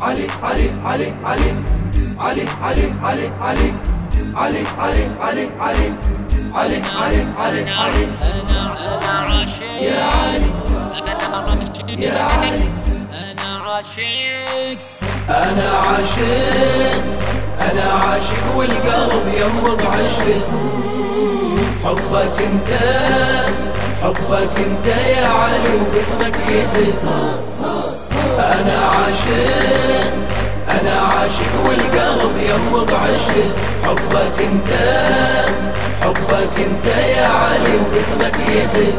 علي علي علي علي علي علي علي علي علي علي علي علي علي علي علي علي أنا أنا عاشق يا علي أنا عاشق يا علي أنا عاشق أنا عاشق أنا عاشق والقلب ينبض عشق حبك انت حبك انت يا علي وباسمك يدق أنا عاشق أنا عاشق والقلب ينبض عشق. حبك انت حبك انت يا علي وباسمك يدق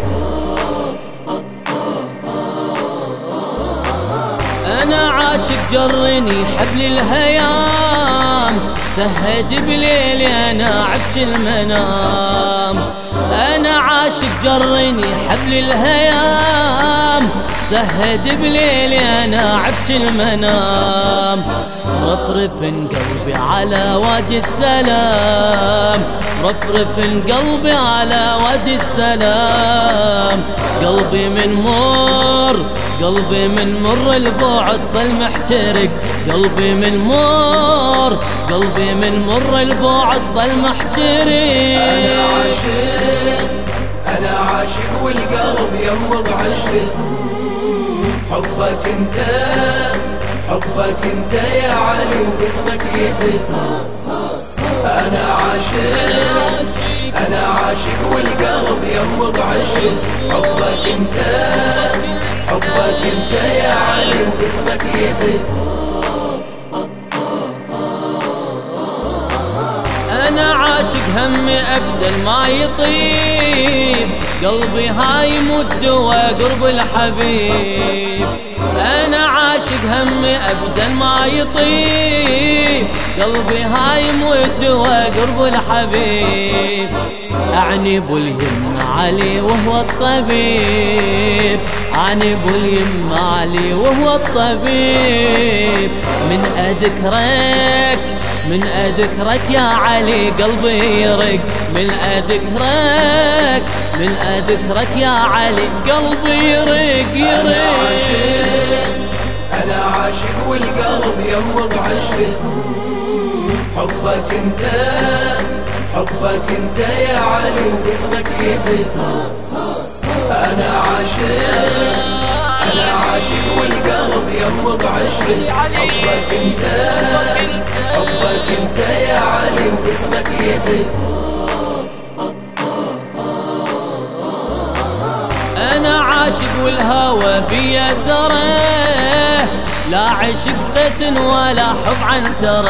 أنا عاشق جرني حبل الهيام. سهد بليلي أنا عبت المنام. أنا عاشق جرني حبل الهيام. سهد بليلي أنا عبت المنام. رفرف قلبي على وادي السلام. رفرف قلبي على وادي السلام. قلبي من مر قلبي من مر البعد ظل محترق قلبي من مر قلبي من مر البعد ظل محترق أنا عاشق أنا عاشق والقلب ينبض عشق حبك أنت حبك أنت يا علي وباسمك يدق أنا عاشق أنا عاشق والقلب ينبض عشق. حبك أنت حبك أنت يا علي وباسمك يدق أنا عاشق همي ابدل ما يطيب. قلبي هايم والدوا قرب الحبيب. أنا عاشق همي ابدل ما يطيب. قلبي هايم والدوا قرب الحبيب. أعني باليم علي وهو الطبيب. أعني باليم علي وهو الطبيب. من أذكرك من أذكرك يا علي قلبي يرق. من أذكرك من أذكرك يا علي قلبي يرق يرق. أنا عاشق والقلب ينبض عشق. حبك أنت حبك أنت يا علي وباسمك يدق أنا عاشق أنا عاشق والقلب ينبض عشق. حبك أنت حبك أنت يا علي وباسمك يدق أنا عاشق والهوى بيا سره لا عشق قس ولا حب عنتره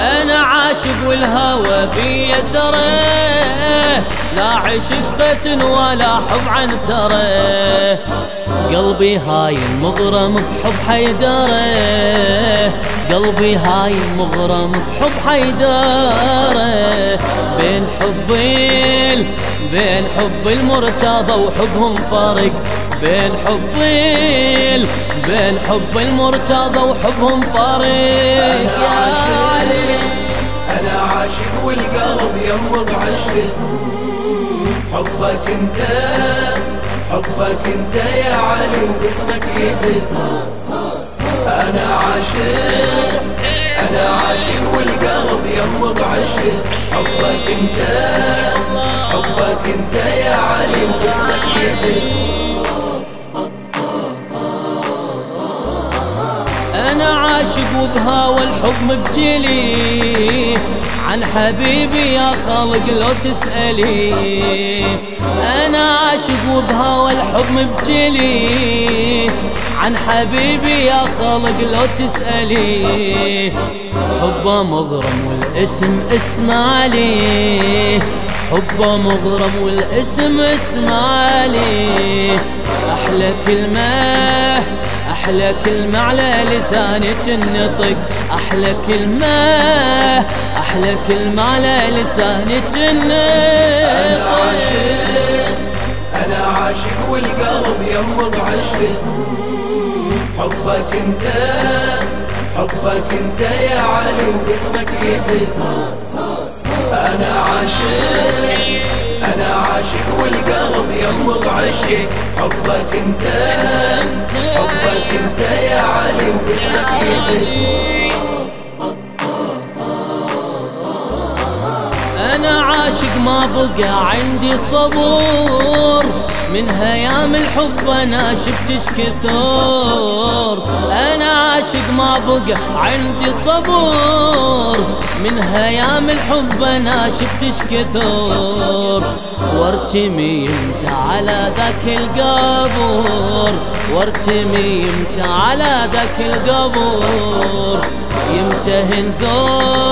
أنا عاشق والهوى بيا سره لا عشق قس ولا حب عنتره قلبي هاي مغرم بحب حيدره. قلبي هاي مغرم بحب حيدره. بين حبين بين حب المرتضى وحبهم فرق بالحب بالحب المرتضى وحبهم طريق أنا عاشق أنا عاشق والقلب يمض عشق. حبك انت حبك انت يا علي وباسمك يدق. أنا عاشق أنا عاشق والقلب يمض عشق. حبك انت حبك انت يا علي وباسمك يدق. عاشق وبهوى الحب مبتلي عن حبيبي يا خالق لو تسألي. أنا عاشق وبهوى الحب مبتلي عن حبيبي يا خالق لو تسألي. حبه مغرم والاسم اسمع لي حبه مغرم والاسم اسمع لي أحلى كلمة أحلى كلمة على لسانك النطق أحلى كلمة أحلى كلمة على لسانك النطق أنا عاشق أنا عاشق والقلب يمض عشق حبك أنت حبك أنت يا علي وقسمك يدق أنا عاشق. العاشق والقلب ينبض عشق حبك انت حبك انت يا علي وباسمك يدري أنا عاشق ما بقى عندي صبور. من هيام الحب أنا شفتش كثور. أنا عاشق ما بقى عندي صبور. من هيام الحب أنا شفتش كثور. وارتمي انت على ذاك القبور. وارتمي انت على ذاك القبور. يمتهن زور.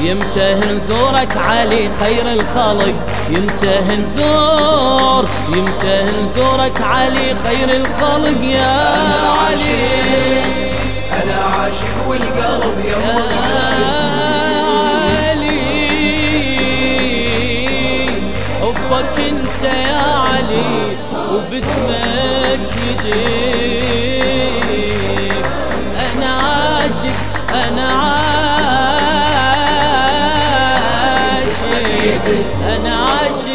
يمتهن زورك علي خير الخلق. يمتهن زور يمتهن زورك علي خير الخلق. يا علي. أنا عاشق والقلب يا علي. حبك انت يا علي وباسمك يجيب. أنا عاشق. أنا عاشق